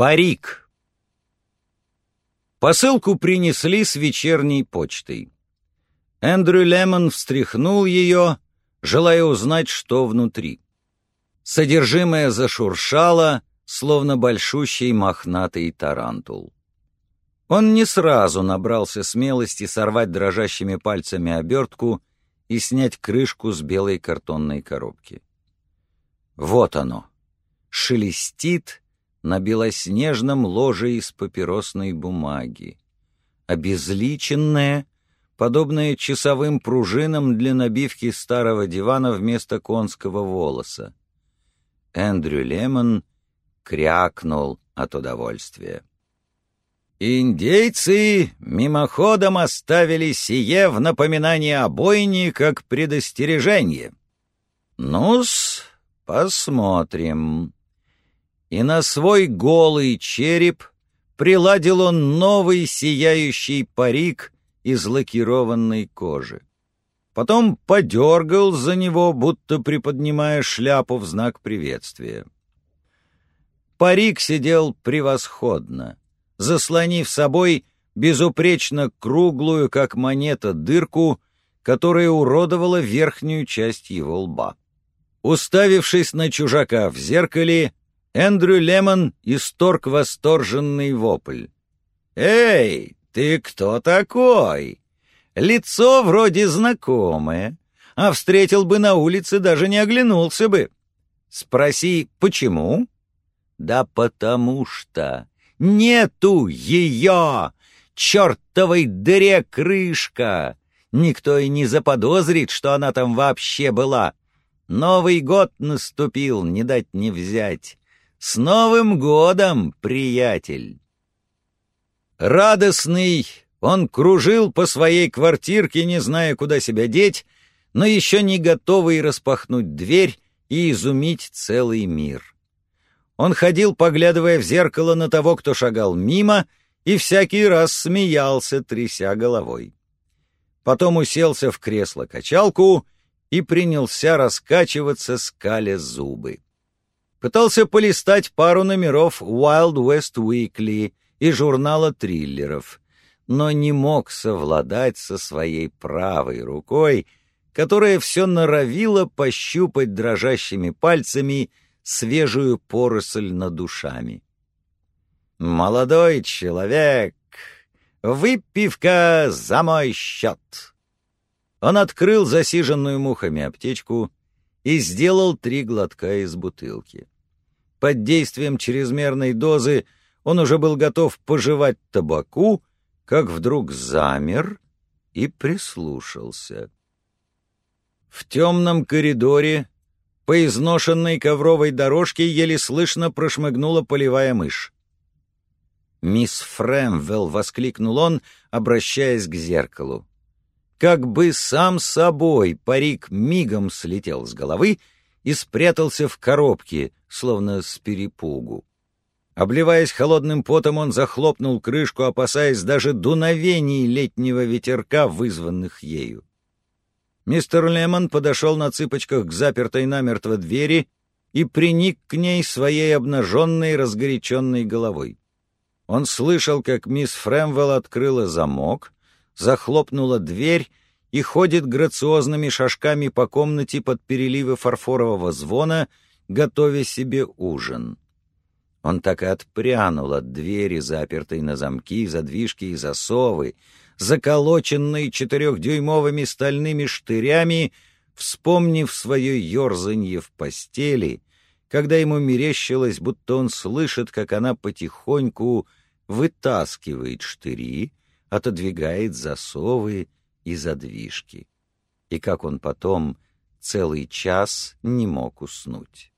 Парик. Посылку принесли с вечерней почтой. Эндрю Лемон встряхнул ее, желая узнать, что внутри. Содержимое зашуршало, словно большущий мохнатый тарантул. Он не сразу набрался смелости сорвать дрожащими пальцами обертку и снять крышку с белой картонной коробки. Вот оно. Шелестит на белоснежном ложе из папиросной бумаги. Обезличенное, подобное часовым пружинам для набивки старого дивана вместо конского волоса. Эндрю Лемон крякнул от удовольствия. Индейцы мимоходом оставили сие в напоминание о бойне как предостережение. Ну-с, посмотрим и на свой голый череп приладил он новый сияющий парик из лакированной кожи. Потом подергал за него, будто приподнимая шляпу в знак приветствия. Парик сидел превосходно, заслонив собой безупречно круглую, как монета, дырку, которая уродовала верхнюю часть его лба. Уставившись на чужака в зеркале, Эндрю Лемон исторг восторженный вопль. «Эй, ты кто такой? Лицо вроде знакомое, а встретил бы на улице, даже не оглянулся бы. Спроси, почему?» «Да потому что нету ее! Чертовой дыре крышка! Никто и не заподозрит, что она там вообще была. Новый год наступил, не дать не взять. «С Новым годом, приятель!» Радостный, он кружил по своей квартирке, не зная, куда себя деть, но еще не готовый распахнуть дверь и изумить целый мир. Он ходил, поглядывая в зеркало на того, кто шагал мимо, и всякий раз смеялся, тряся головой. Потом уселся в кресло-качалку и принялся раскачиваться, скаля зубы пытался полистать пару номеров Wild West Weekly и журнала триллеров, но не мог совладать со своей правой рукой, которая все норовила пощупать дрожащими пальцами свежую поросль над душами. «Молодой человек, выпивка за мой счет!» Он открыл засиженную мухами аптечку и сделал три глотка из бутылки. Под действием чрезмерной дозы он уже был готов пожевать табаку, как вдруг замер и прислушался. В темном коридоре по изношенной ковровой дорожке еле слышно прошмыгнула полевая мышь. «Мисс Фрэмвелл!» — воскликнул он, обращаясь к зеркалу. Как бы сам собой парик мигом слетел с головы и спрятался в коробке, словно с перепугу. Обливаясь холодным потом, он захлопнул крышку, опасаясь даже дуновений летнего ветерка, вызванных ею. Мистер Лемон подошел на цыпочках к запертой намертво двери и приник к ней своей обнаженной разгоряченной головой. Он слышал, как мисс Фрэмвелл открыла замок, захлопнула дверь и ходит грациозными шажками по комнате под переливы фарфорового звона, готовя себе ужин. Он так и отпрянул от двери, запертой на замки, задвижки и засовы, заколоченной четырехдюймовыми стальными штырями, вспомнив свое ерзанье в постели, когда ему мерещилось, будто он слышит, как она потихоньку вытаскивает штыри, отодвигает засовы и задвижки, и как он потом целый час не мог уснуть.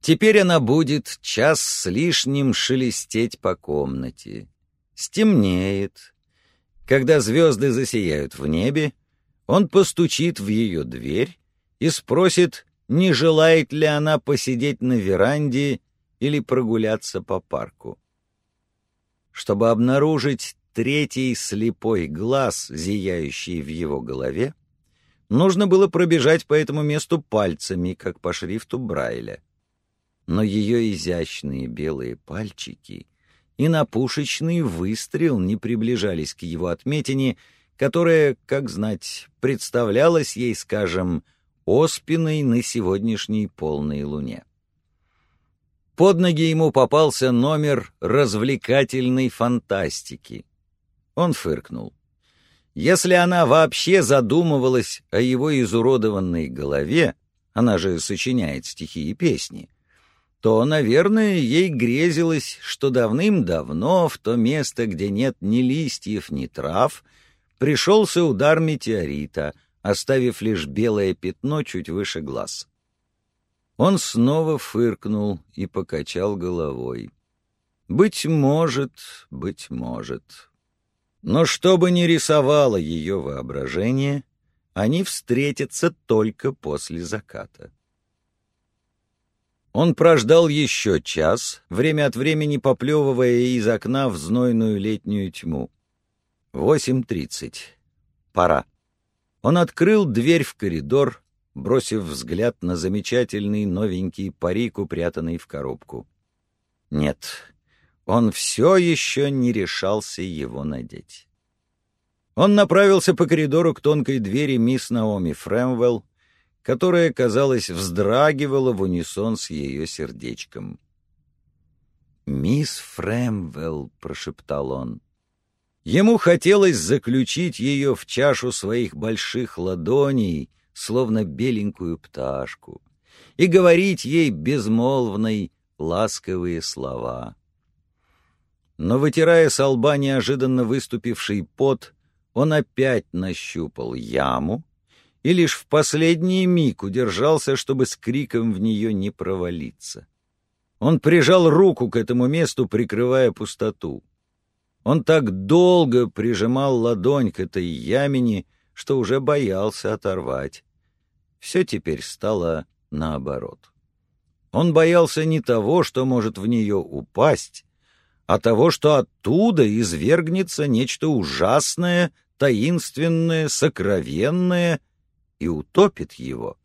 Теперь она будет час с лишним шелестеть по комнате. Стемнеет. Когда звезды засияют в небе, он постучит в ее дверь и спросит, не желает ли она посидеть на веранде или прогуляться по парку. Чтобы обнаружить третий слепой глаз, зияющий в его голове, нужно было пробежать по этому месту пальцами, как по шрифту Брайля. но ее изящные белые пальчики и на пушечный выстрел не приближались к его отметине, которая, как знать, представлялась ей, скажем, оспиной на сегодняшней полной луне. Под ноги ему попался номер развлекательной фантастики. Он фыркнул. Если она вообще задумывалась о его изуродованной голове, она же сочиняет стихи и песни, то, наверное, ей грезилось, что давным-давно в то место, где нет ни листьев, ни трав, пришелся удар метеорита, оставив лишь белое пятно чуть выше глаз. Он снова фыркнул и покачал головой. «Быть может, быть может». Но что бы ни рисовало ее воображение, они встретятся только после заката. Он прождал еще час, время от времени поплевывая из окна в знойную летнюю тьму. Восемь тридцать. Пора. Он открыл дверь в коридор, бросив взгляд на замечательный новенький парик, упрятанный в коробку. Нет, он все еще не решался его надеть. Он направился по коридору к тонкой двери мисс Наоми Фрэмвелл, которая, казалось, вздрагивала в унисон с ее сердечком. «Мисс Фрэмвелл», — прошептал он. Ему хотелось заключить ее в чашу своих больших ладоней, словно беленькую пташку, и говорить ей безмолвной, ласковые слова. Но, вытирая с лба неожиданно выступивший пот, он опять нащупал яму и лишь в последний миг удержался, чтобы с криком в нее не провалиться. Он прижал руку к этому месту, прикрывая пустоту. Он так долго прижимал ладонь к этой ямине, что уже боялся оторвать. Все теперь стало наоборот. Он боялся не того, что может в нее упасть, а того, что оттуда извергнется нечто ужасное, таинственное, сокровенное и утопит его.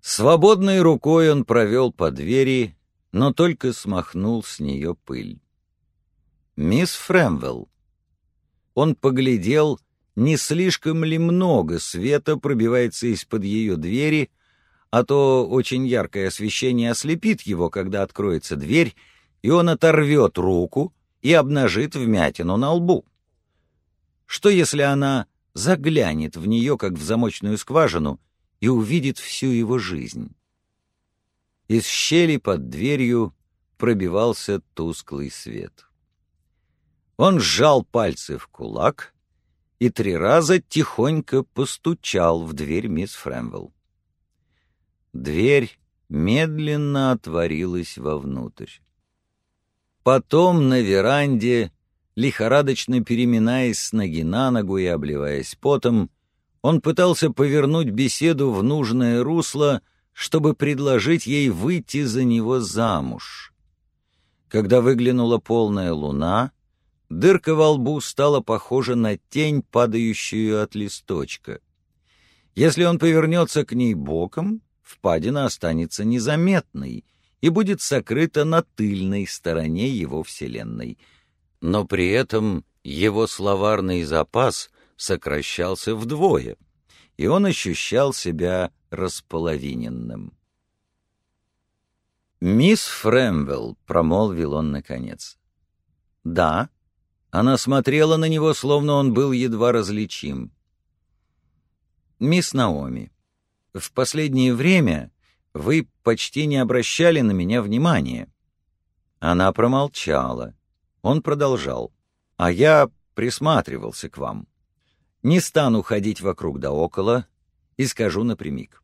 Свободной рукой он провел по двери, но только смахнул с нее пыль. «Мисс Фрэмвелл». Он поглядел, не слишком ли много света пробивается из-под ее двери, а то очень яркое освещение ослепит его, когда откроется дверь, и он оторвет руку и обнажит вмятину на лбу. Что, если она заглянет в нее, как в замочную скважину, и увидит всю его жизнь? Из щели под дверью пробивался тусклый свет. Он сжал пальцы в кулак и три раза тихонько постучал в дверь мисс Фрэмвелл. Дверь медленно отворилась вовнутрь. Потом на веранде, лихорадочно переминаясь с ноги на ногу и обливаясь потом, он пытался повернуть беседу в нужное русло, чтобы предложить ей выйти за него замуж. Когда выглянула полная луна, Дырка во лбу стала похожа на тень, падающую от листочка. Если он повернется к ней боком, впадина останется незаметной и будет сокрыта на тыльной стороне его Вселенной. Но при этом его словарный запас сокращался вдвое, и он ощущал себя располовиненным. «Мисс Фрэмвелл», — промолвил он наконец. «Да», она смотрела на него, словно он был едва различим. «Мисс Наоми, в последнее время вы почти не обращали на меня внимания». Она промолчала. Он продолжал. «А я присматривался к вам. Не стану ходить вокруг да около и скажу напрямик.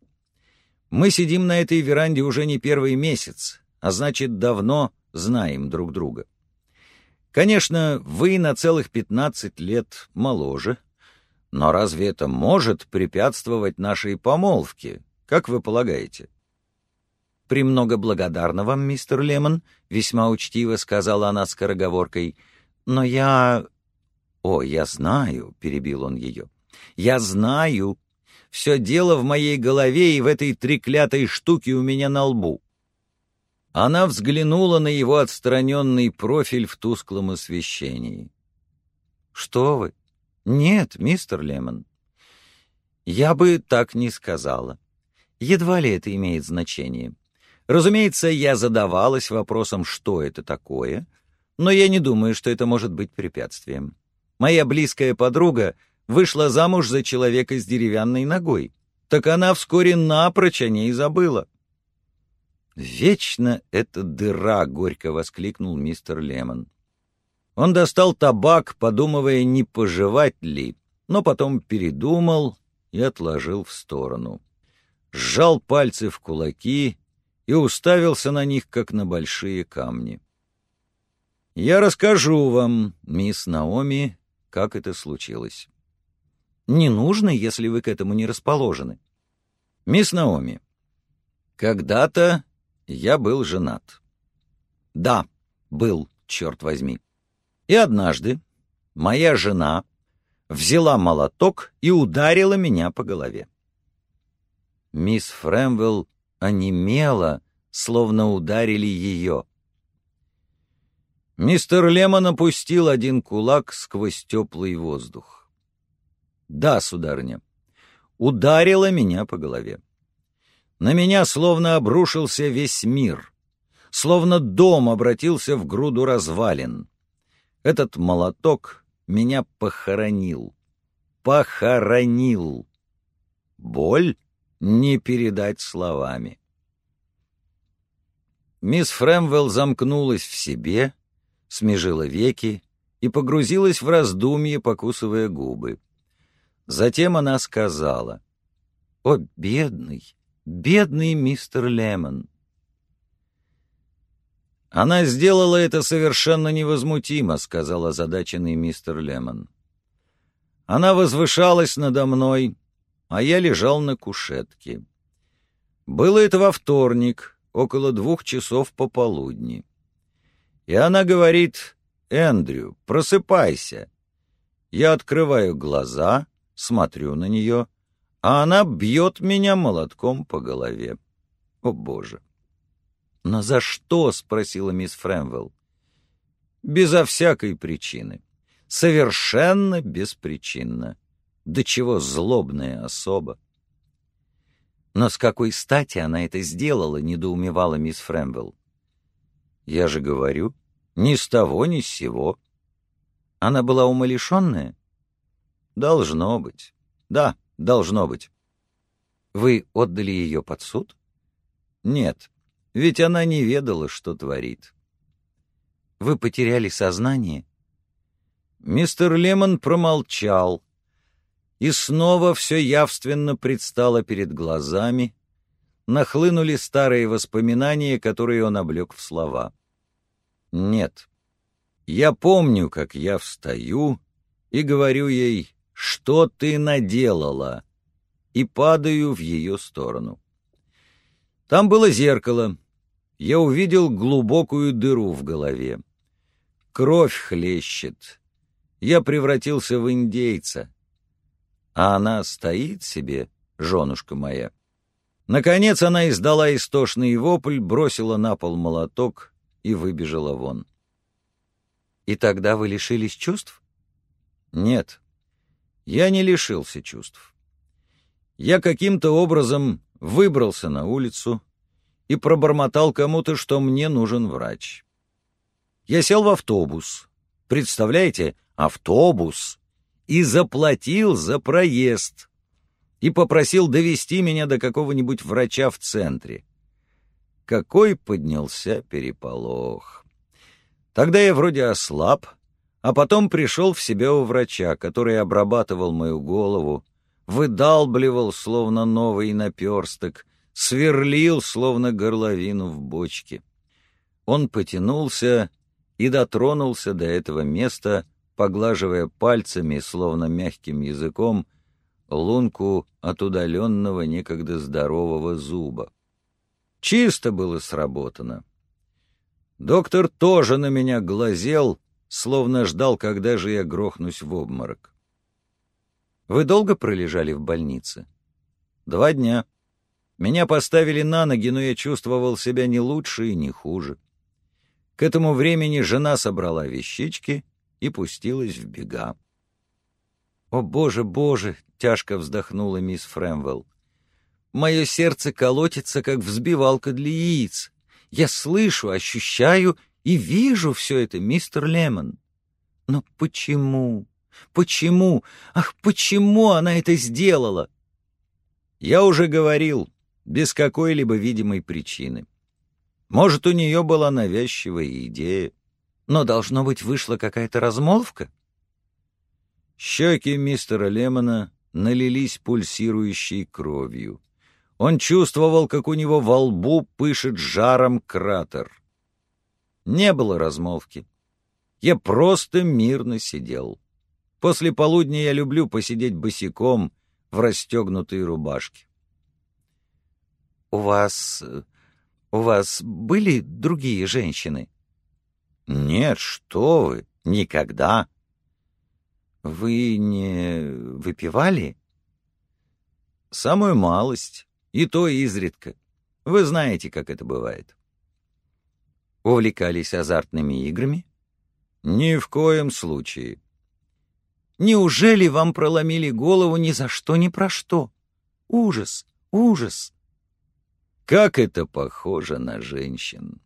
Мы сидим на этой веранде уже не первый месяц, а значит, давно знаем друг друга. Конечно, вы на целых пятнадцать лет моложе, но разве это может препятствовать нашей помолвке, как вы полагаете? «Премного благодарна вам, мистер Лемон», — весьма учтиво сказала она скороговоркой. «Но я...» «О, я знаю», — перебил он ее. «Я знаю. Все дело в моей голове и в этой треклятой штуке у меня на лбу. Она взглянула на его отстраненный профиль в тусклом освещении. «Что вы? Нет, мистер Лемон. Я бы так не сказала. Едва ли это имеет значение. Разумеется, я задавалась вопросом, что это такое, но я не думаю, что это может быть препятствием. Моя близкая подруга вышла замуж за человека с деревянной ногой, так она вскоре напрочь о ней забыла. «Вечно эта дыра!» — горько воскликнул мистер Лемон. Он достал табак, подумывая, не пожевать ли, но потом передумал и отложил в сторону. Сжал пальцы в кулаки и уставился на них, как на большие камни. «Я расскажу вам, мисс Наоми, как это случилось». «Не нужно, если вы к этому не расположены». «Мисс Наоми, когда-то я был женат. Да, был, черт возьми. И однажды моя жена взяла молоток и ударила меня по голове. Мисс Фрэмвелл онемела, словно ударили ее. Мистер Лемон опустил один кулак сквозь теплый воздух. «Да, сударыня, ударила меня по голове. На меня словно обрушился весь мир, словно дом обратился в груду развалин. Этот молоток меня похоронил. Похоронил. Боль не передать словами. Мисс Фрэмвелл замкнулась в себе, смежила веки и погрузилась в раздумье, покусывая губы. Затем она сказала, «О, бедный, Бедный мистер Лемон. «Она сделала это совершенно невозмутимо», — сказал озадаченный мистер Лемон. «Она возвышалась надо мной, а я лежал на кушетке. Было это во вторник, около двух часов пополудни. И она говорит, «Эндрю, просыпайся». Я открываю глаза, смотрю на нее — а она бьет меня молотком по голове. О, Боже! «Но за что?» — спросила мисс Фрэмвелл. «Безо всякой причины. Совершенно беспричинно. До чего злобная особа!» «Но с какой стати она это сделала?» — недоумевала мисс Фрэмвелл. «Я же говорю, ни с того, ни с сего». «Она была умалишенная?» «Должно быть. Да, Должно быть. Вы отдали ее под суд? Нет, ведь она не ведала, что творит. Вы потеряли сознание? Мистер Лемон промолчал, и снова все явственно предстало перед глазами, нахлынули старые воспоминания, которые он облег в слова. Нет, я помню, как я встаю и говорю ей «Что ты наделала?» и падаю в ее сторону. Там было зеркало. Я увидел глубокую дыру в голове. Кровь хлещет. Я превратился в индейца. А она стоит себе, женушка моя. Наконец она издала истошный вопль, бросила на пол молоток и выбежала вон. «И тогда вы лишились чувств?» «Нет, я не лишился чувств. Я каким-то образом выбрался на улицу и пробормотал кому-то, что мне нужен врач. Я сел в автобус. Представляете, автобус. И заплатил за проезд. И попросил довести меня до какого-нибудь врача в центре. Какой поднялся переполох. Тогда я вроде ослаб, а потом пришел в себя у врача, который обрабатывал мою голову, выдалбливал, словно новый наперсток, сверлил, словно горловину в бочке. Он потянулся и дотронулся до этого места, поглаживая пальцами, словно мягким языком, лунку от удаленного некогда здорового зуба. Чисто было сработано. Доктор тоже на меня глазел, словно ждал, когда же я грохнусь в обморок. «Вы долго пролежали в больнице?» «Два дня». Меня поставили на ноги, но я чувствовал себя не лучше и не хуже. К этому времени жена собрала вещички и пустилась в бега. «О, боже, боже!» — тяжко вздохнула мисс Фрэмвелл. «Мое сердце колотится, как взбивалка для яиц. Я слышу, ощущаю и вижу все это, мистер Лемон. Но почему? Почему? Ах, почему она это сделала?» «Я уже говорил, без какой-либо видимой причины. Может, у нее была навязчивая идея, но, должно быть, вышла какая-то размолвка?» Щеки мистера Лемона налились пульсирующей кровью. Он чувствовал, как у него во лбу пышет жаром кратер. Не было размолвки. Я просто мирно сидел. После полудня я люблю посидеть босиком в расстегнутой рубашке. «У вас... у вас были другие женщины?» «Нет, что вы, никогда». «Вы не выпивали?» «Самую малость, и то изредка. Вы знаете, как это бывает». «Увлекались азартными играми?» «Ни в коем случае». «Неужели вам проломили голову ни за что, ни про что? Ужас, ужас!» «Как это похоже на женщин!»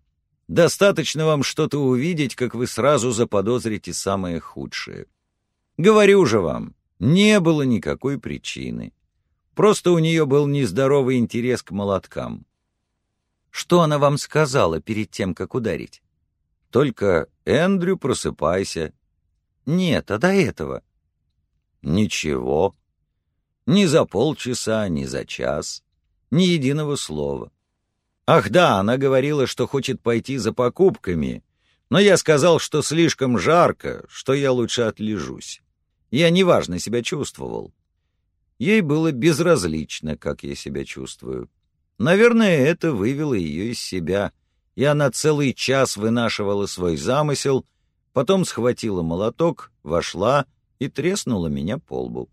Достаточно вам что-то увидеть, как вы сразу заподозрите самое худшее. Говорю же вам, не было никакой причины. Просто у нее был нездоровый интерес к молоткам. Что она вам сказала перед тем, как ударить? Только «Эндрю, просыпайся». Нет, а до этого? Ничего. Ни за полчаса, ни за час. Ни единого слова. Ах да, она говорила, что хочет пойти за покупками, но я сказал, что слишком жарко, что я лучше отлежусь. Я неважно себя чувствовал. Ей было безразлично, как я себя чувствую. Наверное, это вывело ее из себя, и она целый час вынашивала свой замысел, потом схватила молоток, вошла и треснула меня по лбу.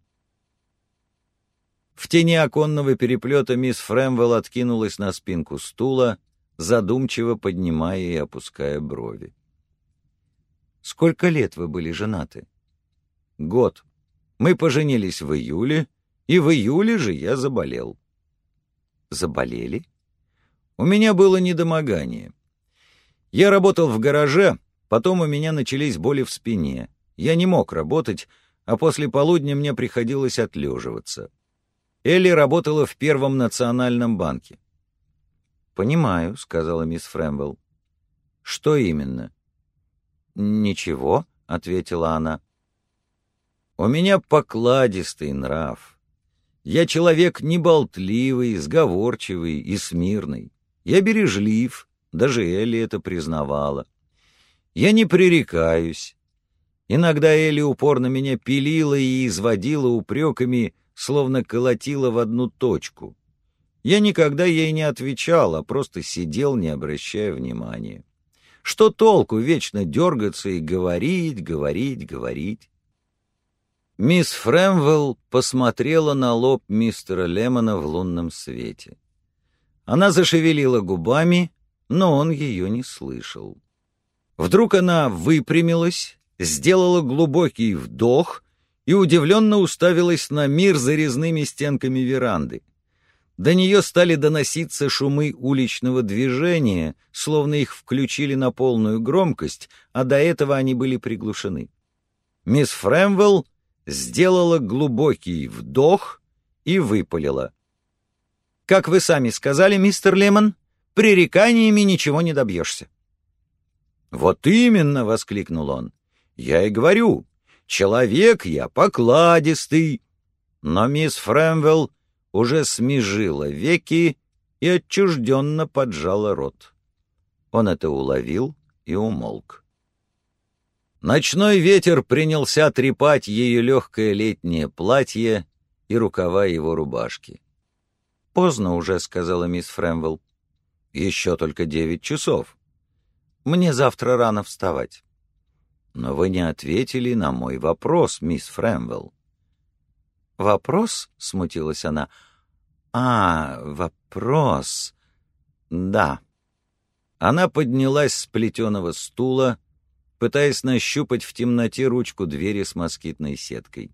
В тени оконного переплета мисс Фрэмвелл откинулась на спинку стула, задумчиво поднимая и опуская брови. «Сколько лет вы были женаты?» Год. Мы поженились в июле, и в июле же я заболел. Заболели? У меня было недомогание. Я работал в гараже, потом у меня начались боли в спине. Я не мог работать, а после полудня мне приходилось отлеживаться. Элли работала в Первом национальном банке. «Понимаю», — сказала мисс Фрэмвелл. «Что именно?» «Ничего», — ответила она. У меня покладистый нрав. Я человек неболтливый, сговорчивый и смирный. Я бережлив, даже Элли это признавала. Я не пререкаюсь. Иногда Элли упорно меня пилила и изводила упреками, словно колотила в одну точку. Я никогда ей не отвечал, а просто сидел, не обращая внимания. Что толку вечно дергаться и говорить, говорить, говорить? Мисс Фрэмвелл посмотрела на лоб мистера Лемона в лунном свете. Она зашевелила губами, но он ее не слышал. Вдруг она выпрямилась, сделала глубокий вдох и удивленно уставилась на мир за резными стенками веранды. До нее стали доноситься шумы уличного движения, словно их включили на полную громкость, а до этого они были приглушены. Мисс Фрэмвелл сделала глубокий вдох и выпалила. «Как вы сами сказали, мистер Лемон, пререканиями ничего не добьешься». «Вот именно!» — воскликнул он. «Я и говорю, человек я покладистый». Но мисс Фрэмвелл уже смежила веки и отчужденно поджала рот. Он это уловил и умолк. Ночной ветер принялся трепать ее легкое летнее платье и рукава его рубашки. «Поздно уже», — сказала мисс Фрэмвелл. «Еще только девять часов. Мне завтра рано вставать». «Но вы не ответили на мой вопрос, мисс Фрэмвелл». «Вопрос?» — смутилась она. А, вопрос. Да. Она поднялась с плетеного стула, пытаясь нащупать в темноте ручку двери с москитной сеткой.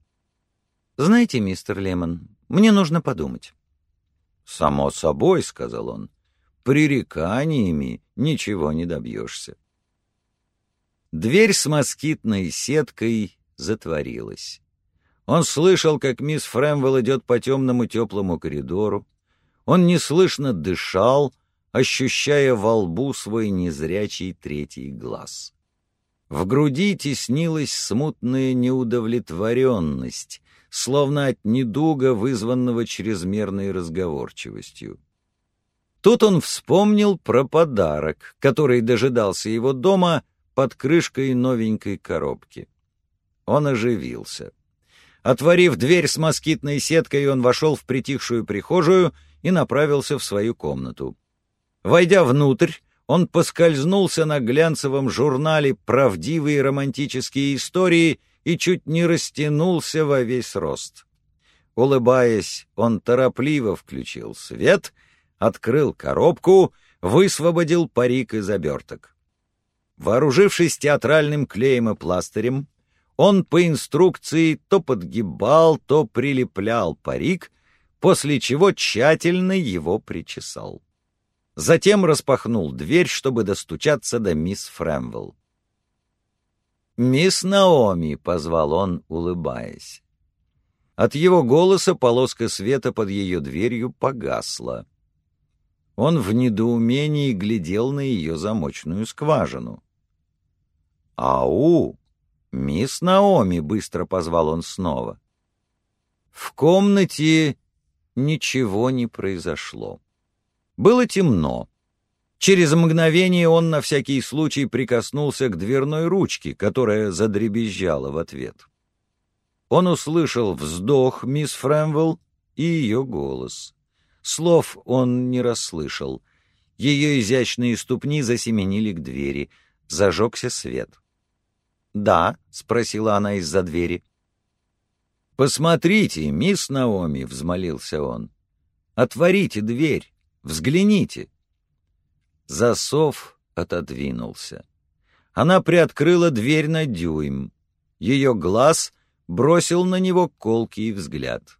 «Знаете, мистер Лемон, мне нужно подумать». «Само собой», — сказал он, — «пререканиями ничего не добьешься». Дверь с москитной сеткой затворилась. Он слышал, как мисс Фрэмвелл идет по темному теплому коридору. Он неслышно дышал, ощущая во лбу свой незрячий третий глаз. В груди теснилась смутная неудовлетворенность, словно от недуга, вызванного чрезмерной разговорчивостью. Тут он вспомнил про подарок, который дожидался его дома под крышкой новенькой коробки. Он оживился. Отворив дверь с москитной сеткой, он вошел в притихшую прихожую и направился в свою комнату. Войдя внутрь, он поскользнулся на глянцевом журнале «Правдивые романтические истории» и чуть не растянулся во весь рост. Улыбаясь, он торопливо включил свет, открыл коробку, высвободил парик из оберток. Вооружившись театральным клеем и пластырем, он по инструкции то подгибал, то прилеплял парик, после чего тщательно его причесал. Затем распахнул дверь, чтобы достучаться до мисс Фрэмвелл. «Мисс Наоми», — позвал он, улыбаясь. От его голоса полоска света под ее дверью погасла. Он в недоумении глядел на ее замочную скважину. «Ау!» «Мисс Наоми», — быстро позвал он снова. В комнате ничего не произошло. Было темно. Через мгновение он на всякий случай прикоснулся к дверной ручке, которая задребезжала в ответ. Он услышал вздох мисс Фрэмвелл и ее голос. Слов он не расслышал. Ее изящные ступни засеменили к двери. Зажегся свет. «Да», — спросила она из-за двери. «Посмотрите, мисс Наоми», — взмолился он. «Отворите дверь, взгляните». Засов отодвинулся. Она приоткрыла дверь на дюйм. Ее глаз бросил на него колкий взгляд.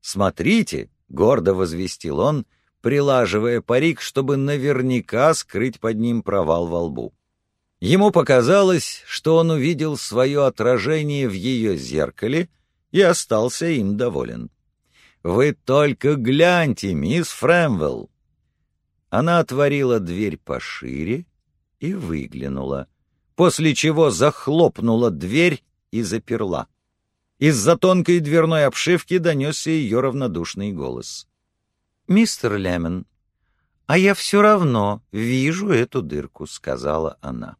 «Смотрите», — гордо возвестил он, прилаживая парик, чтобы наверняка скрыть под ним провал во лбу. Ему показалось, что он увидел свое отражение в ее зеркале и остался им доволен. «Вы только гляньте, мисс Фрэмвелл!» Она отворила дверь пошире и выглянула, после чего захлопнула дверь и заперла. Из-за тонкой дверной обшивки донесся ее равнодушный голос. «Мистер Лемон, а я все равно вижу эту дырку», — сказала она.